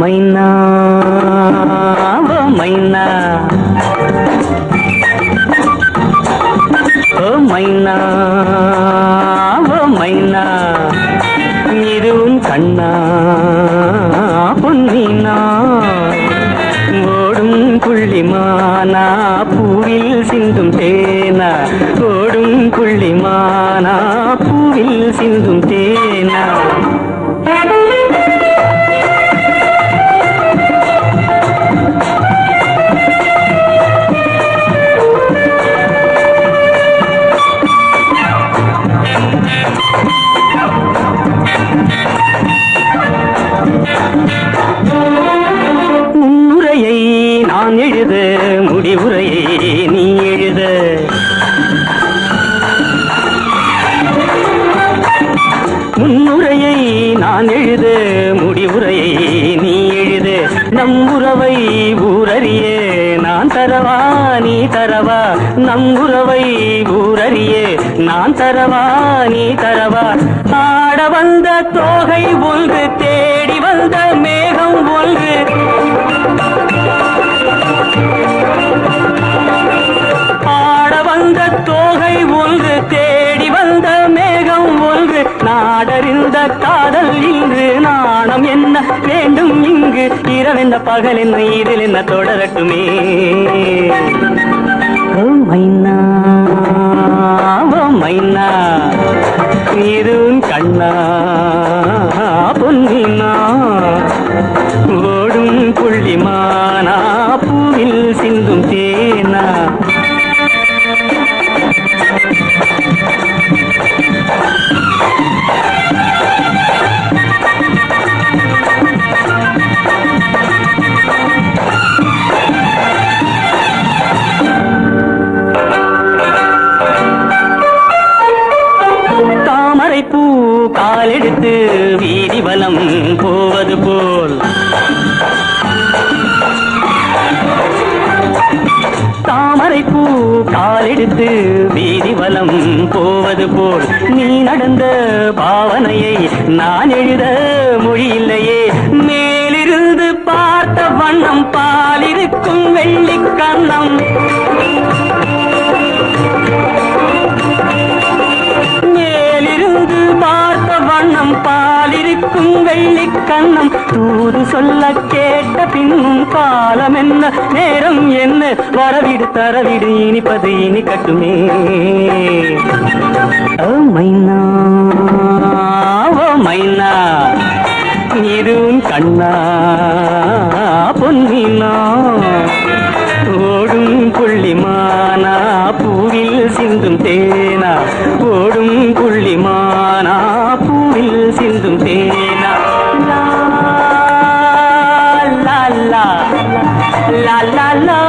மைனா. ஓ மைனா. ஓ மைனா. ஓ மைனா. இதுவும் கண்ணா. சிந்தும் தேனா ஓடும் புள்ளிமானா பூவில் சிந்தும் தேனா நம் உறவை ஊரறிய நான் தரவா நீ தரவா? நம் உறவை ஊரறிய நான் தரவா நீ தரவா? ஆட வந்த தோகை ஒன்று தேடி நாடறிந்த காதல் இன்று நாணம் என்ன வேண்டும் இங்கு? இரவென்ன பகல் என்ன இதில் என்ன தொடரட்டுமே? ஓ மைனா மைனா இதுவும் கண்ணா பொன்னினா ஓடும் புள்ளிமா காலெடுத்து வீதி வலம் போவது போல். தாமரை பூ காலெடுத்து வீதி வலம் போவது போல். நீ நடந்த பாவனையை நான் எழுத மொழியில்லையே மேலிருந்து பார்த்த வண்ணம் பாலிருக்கும் வெள்ளிக் கண்ணம். கண்ணம் தூது சொல்ல கேட்ட பின்னும் காலம் என்ன? நேரம் என்ன? வரவிடு தரவிடு இனிப்பது இனி கட்டுமே. ஓ மைனா ஓ மைனா இதுவும் கண்ணா பொன்னினா. ஓடும் புள்ளிமானா பூவில் சிந்தும் தேனா. ஓடும் புள்ளிமானா பூவில் சிந்தும் தேனா. la la la.